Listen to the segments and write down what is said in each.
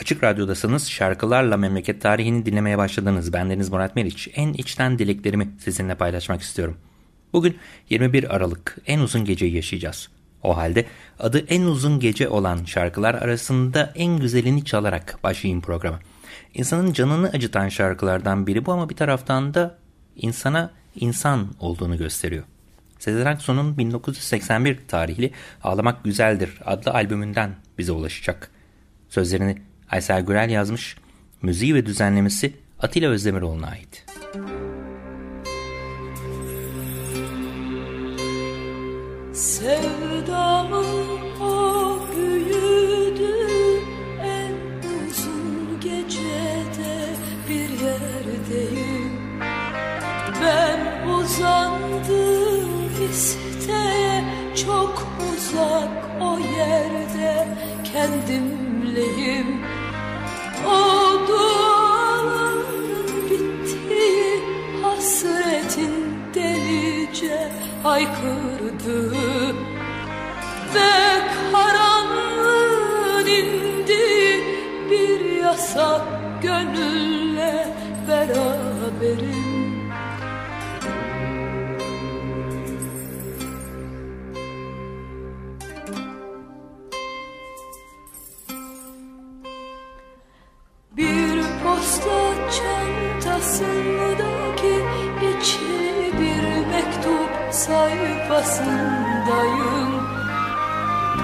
Açık Radyo'dasınız. Şarkılarla memleket tarihini dinlemeye başladınız. Bendeniz Murat Meriç. En içten dileklerimi sizinle paylaşmak istiyorum. Bugün 21 Aralık en uzun geceyi yaşayacağız. O halde adı en uzun gece olan şarkılar arasında en güzelini çalarak başlayayım programa. İnsanın canını acıtan şarkılardan biri bu ama bir taraftan da insana insan olduğunu gösteriyor. Sezen Aksu'nun 1981 tarihli Ağlamak Güzeldir adlı albümünden bize ulaşacak. Sözlerini Aysel Gürel yazmış, müziği ve düzenlemesi Atilla Özdemiroğlu'na ait. Sevdamın haykırdı Ve karanlığın indi bir yasak gönülle beraberim sayfasındayım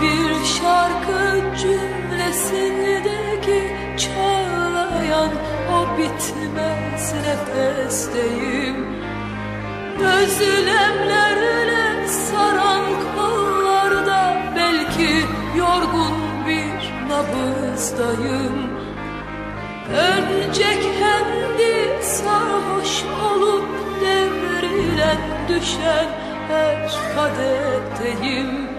Bir şarkı cümlesindeki çağlayan o bitmez nefesteyim. Özlemlerle saran kollarda belki yorgun bir nabızdayım. Önce kendi sarhoş olup devrilen düşen her kadetteyim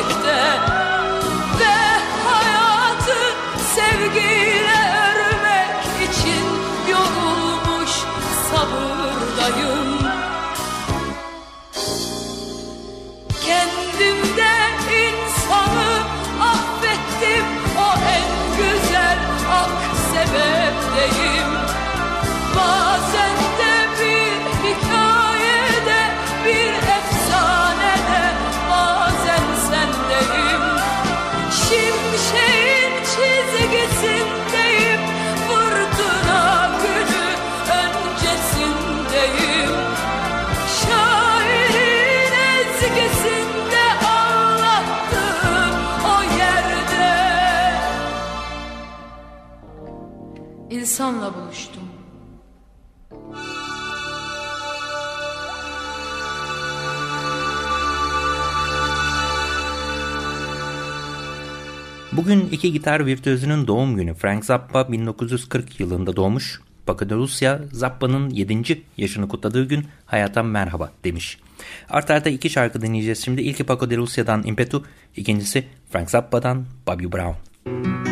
gerçekte Ve hayatı sevgiyle örmek için yorulmuş sabırdayım. Kendimde İnsanla buluştum Bugün iki gitar virtüözünün doğum günü. Frank Zappa 1940 yılında doğmuş. Rusya Zappa'nın 7. yaşını kutladığı gün hayata merhaba demiş. Art arda iki şarkı dinleyeceğiz şimdi. İlki Paco de Rusya'dan Impetu, ikincisi Frank Zappa'dan Bobby Brown. They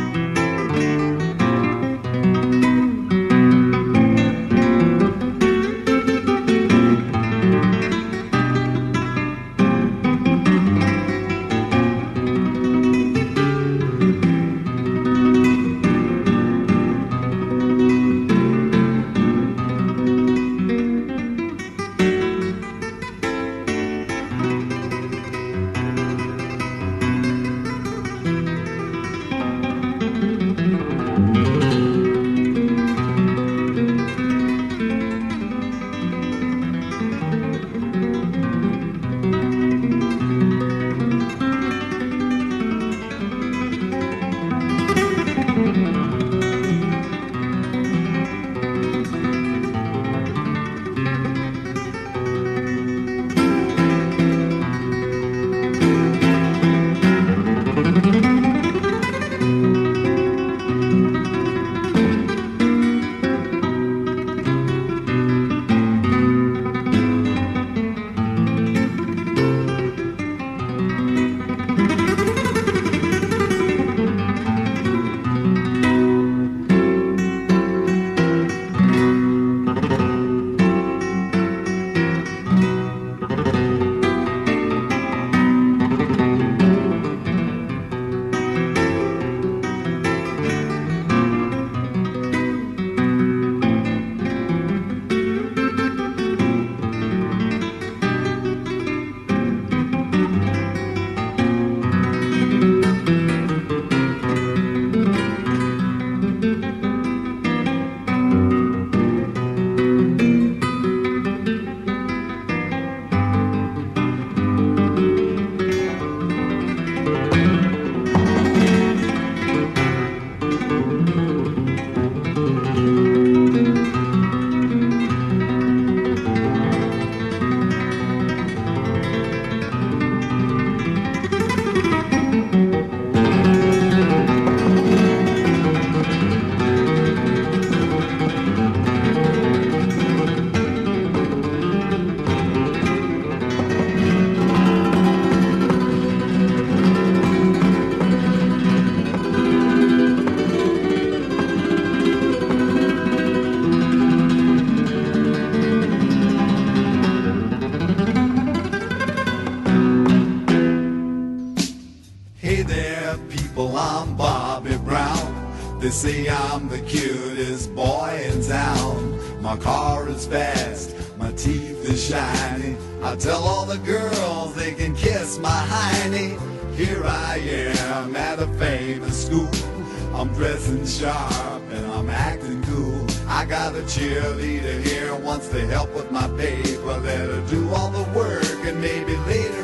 say I'm the cutest boy in town. My car is fast, my teeth is shiny. I tell all the girls they can kiss my hiney. Here I am at a famous school. I'm dressing sharp and I'm acting cool. I got a cheerleader here wants to help with my paper. Let her do all the work and maybe later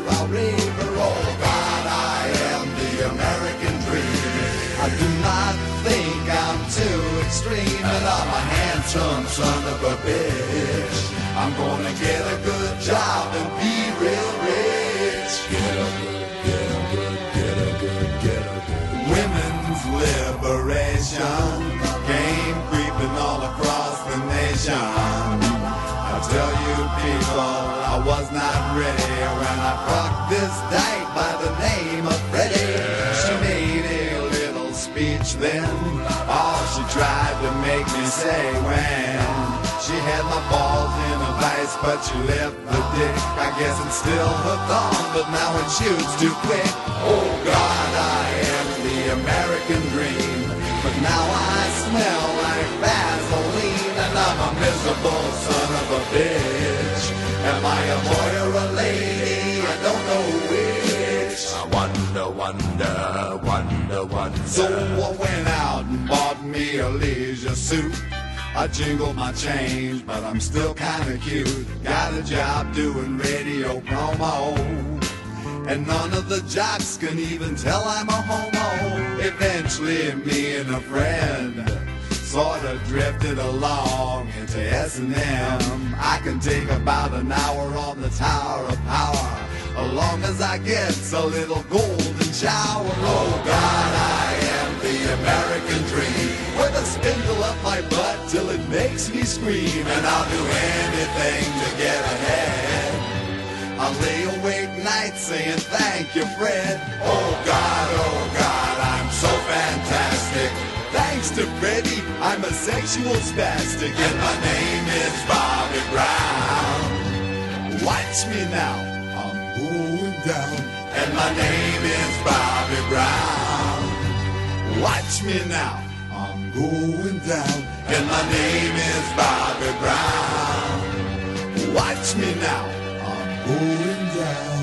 extreme, and I'm a handsome son of a bitch. I'm gonna get a good job and be real rich. Get a good, get a good, get a good, get a good. Women's liberation came creeping all across the nation. I tell you people, I was not ready when I fucked this dyke by the name of Freddie. She made a little speech then, make me say when she had my balls in a vice, but she left the dick. I guess it's still hooked on, but now it shoots too quick. Oh God, I am the American dream, but now I smell like Vaseline, and I'm a miserable son of a bitch. Am I a boy or a lady? I don't know which. I wonder, wonder, wonder, wonder. So uh, I a leisure suit. I jingle my change, but I'm still kinda cute. Got a job doing radio promo. And none of the jocks can even tell I'm a homo. Eventually, me and a friend sort of drifted along into S&M. I can take about an hour on the Tower of Power, as long as I get a little golden shower. Oh God, I the American dream. With a spindle up my butt till it makes me scream. And I'll do anything to get ahead. I'll lay awake nights saying thank you, Fred. Oh God, oh God, I'm so fantastic. Thanks to Freddie, I'm a sexual spastic. And my name is Bobby Brown. Watch me now, I'm going down. And my name is Bobby Brown. Watch me now, I'm going down. And my name is Bobby Brown. Watch me now, I'm going down.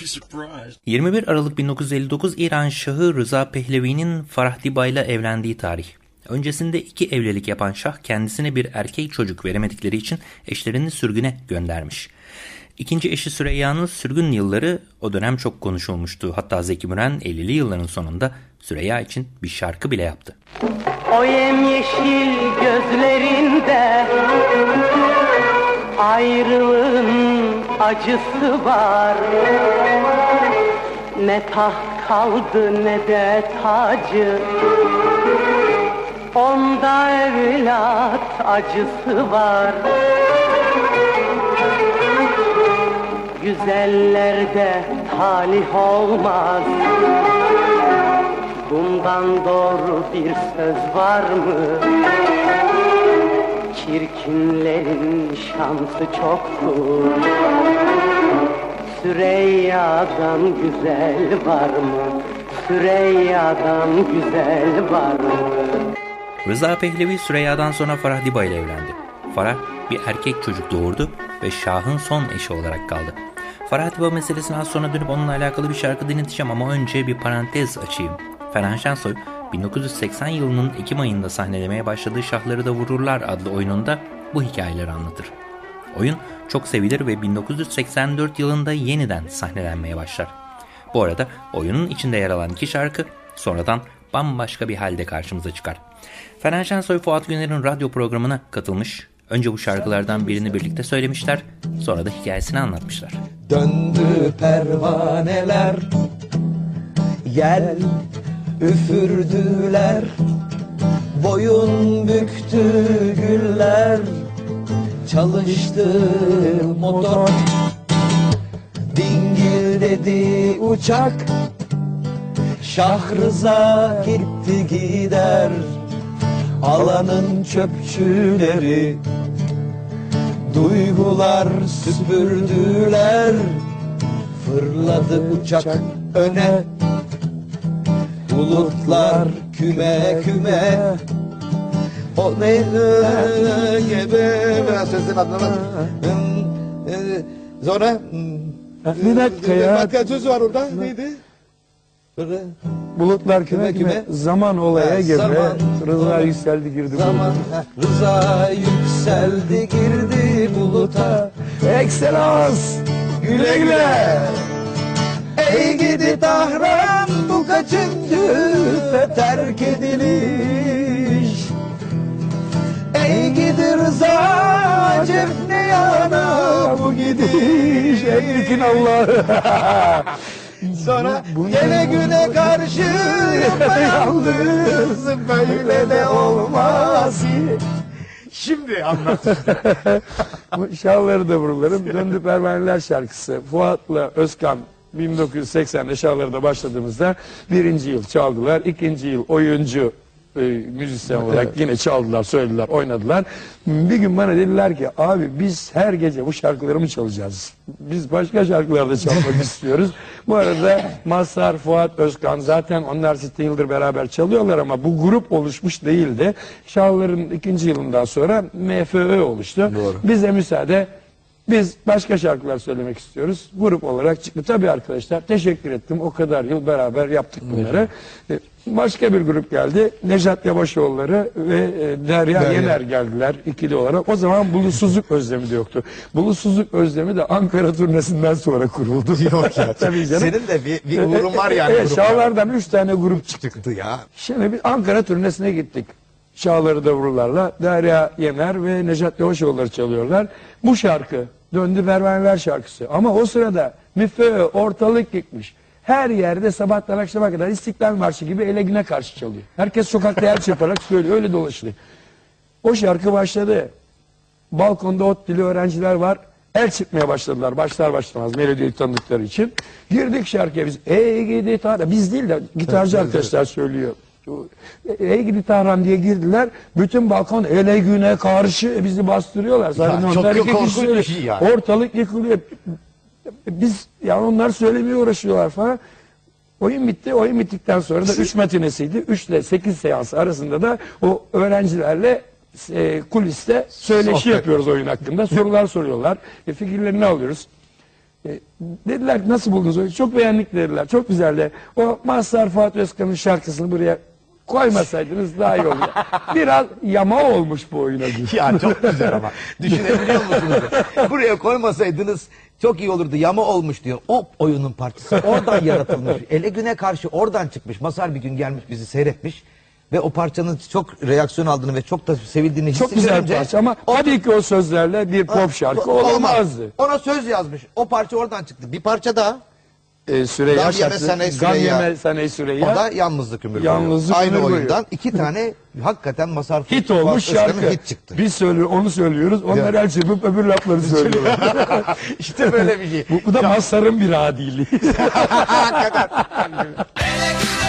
Surprised. 21 Aralık 1959 İran Şahı Rıza Pehlevi'nin Farah Diba ile evlendiği tarih. Öncesinde iki evlilik yapan Şah kendisine bir erkek çocuk veremedikleri için eşlerini sürgüne göndermiş. İkinci eşi Süreyya'nın sürgün yılları o dönem çok konuşulmuştu. Hatta Zeki Müren 50'li yılların sonunda Süreyya için bir şarkı bile yaptı. O yemyeşil gözlerinde ayrılığın acısı var Ne taht kaldı ne de tacı Onda evlat acısı var Güzellerde talih olmaz Bundan doğru bir söz var mı? Çirkinlerin şansı çoktur Süreyya'dan güzel var mı? Süreyya'dan güzel var mı? Rıza Pehlevi Süreyya'dan sonra Farah Diba ile evlendi. Farah bir erkek çocuk doğurdu ve Şah'ın son eşi olarak kaldı. Farah Diba meselesine az sonra dönüp onunla alakalı bir şarkı dinleteceğim ama önce bir parantez açayım. Ferhan Şensoy 1980 yılının Ekim ayında sahnelemeye başladığı Şahları da Vururlar adlı oyununda bu hikayeleri anlatır. Oyun çok sevilir ve 1984 yılında yeniden sahnelenmeye başlar. Bu arada oyunun içinde yer alan iki şarkı sonradan bambaşka bir halde karşımıza çıkar. Ferhan Şensoy Fuat Güner'in radyo programına katılmış. Önce bu şarkılardan birini birlikte söylemişler, sonra da hikayesini anlatmışlar. Döndü pervaneler Gel üfürdüler. Boyun büktü güller Çalıştı motor. Dingil dedi uçak Şahrıza gitti gider Alanın çöpçüleri Duygular süpürdüler. Fırladı uçak öne Bulutlar küme küme. O ne gibi sözünü anlamadım. Ee, Sonra Bir dakika ya. Başka söz var orada neydi? Bulutlar küme Küme küme zaman olaya Ha. Rıza yükseldi girdi. Zaman heh, Rıza yükseldi girdi buluta. Ekselans. Güle güle. Ey gidi Tahran bu kaçıncı terk ediliş? Ey gidi Rıza cefne yana bu gidiş? Ey Ekin Allah. Sonra Bu- güne karşı yapayalnız böyle de olmaz Şimdi anlat. Bu Şahları da vururlarım. Döndü Pervaneler şarkısı. Fuat'la Özkan 1980'de Şahları da başladığımızda birinci yıl çaldılar. ikinci yıl oyuncu e, müzisyen olarak yine çaldılar, söylediler, oynadılar. Bir gün bana dediler ki abi biz her gece bu şarkıları mı çalacağız? Biz başka şarkılar da çalmak istiyoruz. Bu arada Mazhar, Fuat, Özkan zaten onlar 7 yıldır beraber çalıyorlar ama bu grup oluşmuş değildi. Şahların ikinci yılından sonra MFÖ oluştu. Bize müsaade biz başka şarkılar söylemek istiyoruz. Grup olarak çıktı. Tabii arkadaşlar teşekkür ettim. O kadar yıl beraber yaptık bunları. Ee, Başka bir grup geldi. Nejat Yavaşoğulları ve e, Derya, Yener geldiler ikili olarak. O zaman bulutsuzluk özlemi de yoktu. Bulutsuzluk özlemi de Ankara turnesinden sonra kuruldu. Yok ya. Tabii canım. Senin de bir, bir uğrun var yani Evet, grupta. Şahlardan üç tane grup çıktı. çıktı ya. Şimdi biz Ankara turnesine gittik. Şahları da vururlarla. Derya Yener ve Necat Yavaşoğulları çalıyorlar. Bu şarkı Döndü Pervaneler şarkısı. Ama o sırada müfö, ortalık yıkmış. Her yerde sabahtan akşama kadar İstiklal Marşı gibi ele güne karşı çalıyor. Herkes sokakta el çırparak söylüyor. Öyle dolaşılıyor. O şarkı başladı. Balkonda ot dili öğrenciler var. El çıkmaya başladılar. Başlar başlamaz melodiyi tanıdıkları için. Girdik şarkıya biz. Ey gidi Tahran. Biz değil de gitarcı arkadaşlar söylüyor. Ey gidi Tahran diye girdiler. Bütün balkon ele güne karşı bizi bastırıyorlar. Zaten çok onlar iki korkunç bir şey yani. Ortalık yıkılıyor. Biz yani onlar söylemeye uğraşıyorlar falan. Oyun bitti. Oyun bittikten sonra da 3 matinesiydi. 3 ile 8 seans arasında da o öğrencilerle e, kuliste söyleşi Sohbet. yapıyoruz oyun hakkında. Sorular soruyorlar. E, fikirlerini alıyoruz. E, dediler ki nasıl buldunuz oyunu? Çok beğendik dediler. Çok güzeldi. O Mazhar Fuat Özkan'ın şarkısını buraya koymasaydınız daha iyi olur. Biraz yama olmuş bu oyuna. Ya çok güzel ama. Düşünebiliyor musunuz? Buraya koymasaydınız çok iyi olurdu. Yama olmuş diyor. O oyunun parçası. Oradan yaratılmış. Ele güne karşı oradan çıkmış. Masar bir gün gelmiş bizi seyretmiş. Ve o parçanın çok reaksiyon aldığını ve çok da sevildiğini Çok güzel hissedince- parça ama tabii ki o sözlerle bir pop şarkı Olmaz. olamazdı. Ona söz yazmış. O parça oradan çıktı. Bir parça daha. E, Süreyya Gam yeme şarkısı. Gam Süreyya. yeme. O da yalnızlık ömür boyu. Yalnızlık Aynı ömür boyu. oyundan iki tane hakikaten Masar Hit olmuş Özkan'ın şarkı. Hit çıktı. Biz söylüyor, onu söylüyoruz. Onlar el çırpıp öbür lafları söylüyorlar. işte böyle bir şey. bu, bu da Mazhar'ın bir adiliği. Nasıl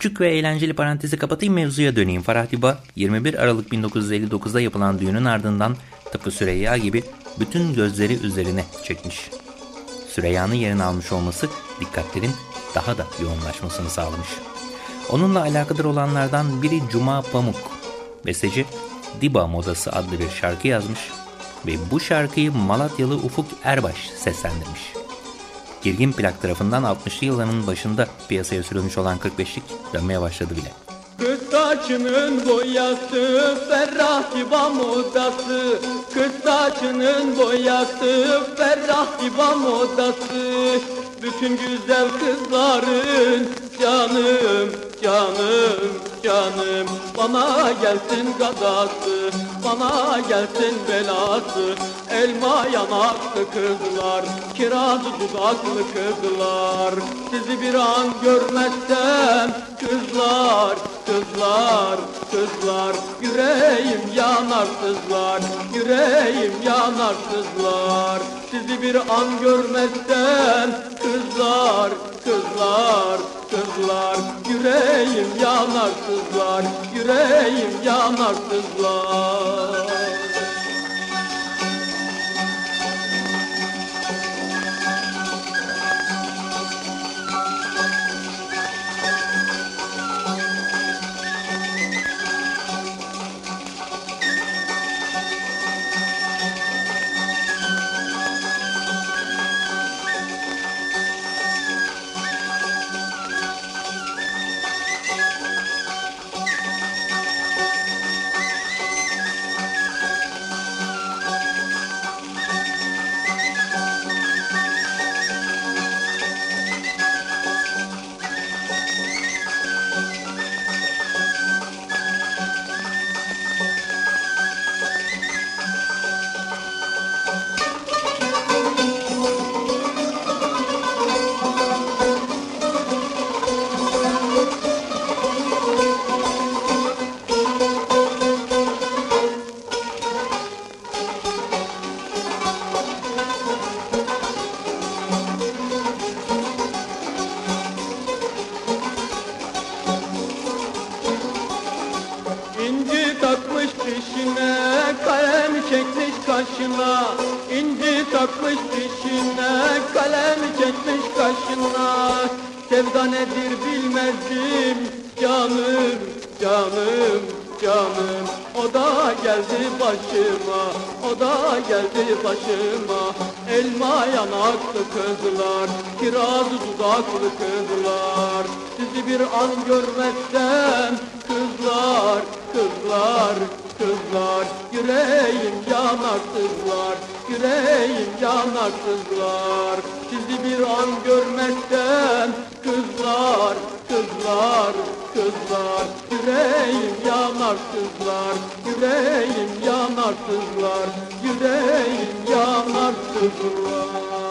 küçük ve eğlenceli parantezi kapatayım mevzuya döneyim. Farah Diba 21 Aralık 1959'da yapılan düğünün ardından tıpkı Süreyya gibi bütün gözleri üzerine çekmiş. Süreyya'nın yerini almış olması dikkatlerin daha da yoğunlaşmasını sağlamış. Onunla alakadar olanlardan biri Cuma Pamuk. Besteci Diba Modası adlı bir şarkı yazmış ve bu şarkıyı Malatyalı Ufuk Erbaş seslendirmiş. Girgin plak tarafından 60'lı yılların başında piyasaya sürülmüş olan 45'lik dönmeye başladı bile. Kız saçının boyası ferrah divan modası. Kız saçının boyası ferrah divan modası. Bütün güzel kızların canım canım canım. Bana gelsin gadası bana gelsin belası Elma yanaklı kızlar kiraz dudaklı kızlar. Sizi bir an görmezsem kızlar kızlar kızlar. Yüreğim yanar sızlar yüreğim yanar sızlar Sizi bir an görmezsem kızlar kızlar kızlar Yüreğim yanar sızlar yüreğim yanar sızlar başıma o da geldi başıma. Elma yanaklı kızlar kiraz dudaklı kızlar. Sizi bir an görmezsem kızlar kızlar kızlar. Yüreğim yanar kızlar Yüreğim yanar kızlar. Sizi bir an görmekten Kızlar, kızlar, kızlar. Yüreğim yanar kızlar Yüreğim yanar kızlar. Yüreğim yanar kızlar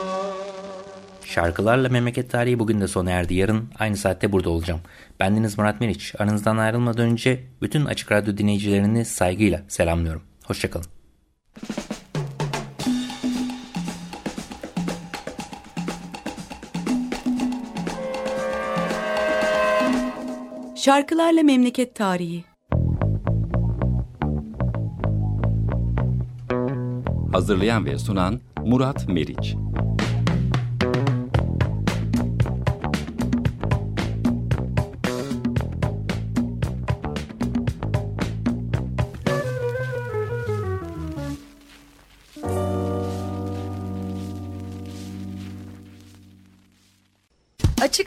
Şarkılarla Memleket Tarihi bugün de sona erdi. Yarın aynı saatte burada olacağım. Bendeniz Murat Meriç. Aranızdan ayrılmadan önce bütün Açık Radyo dinleyicilerini saygıyla selamlıyorum. Hoşçakalın. Şarkılarla Memleket Tarihi Hazırlayan ve sunan Murat Meriç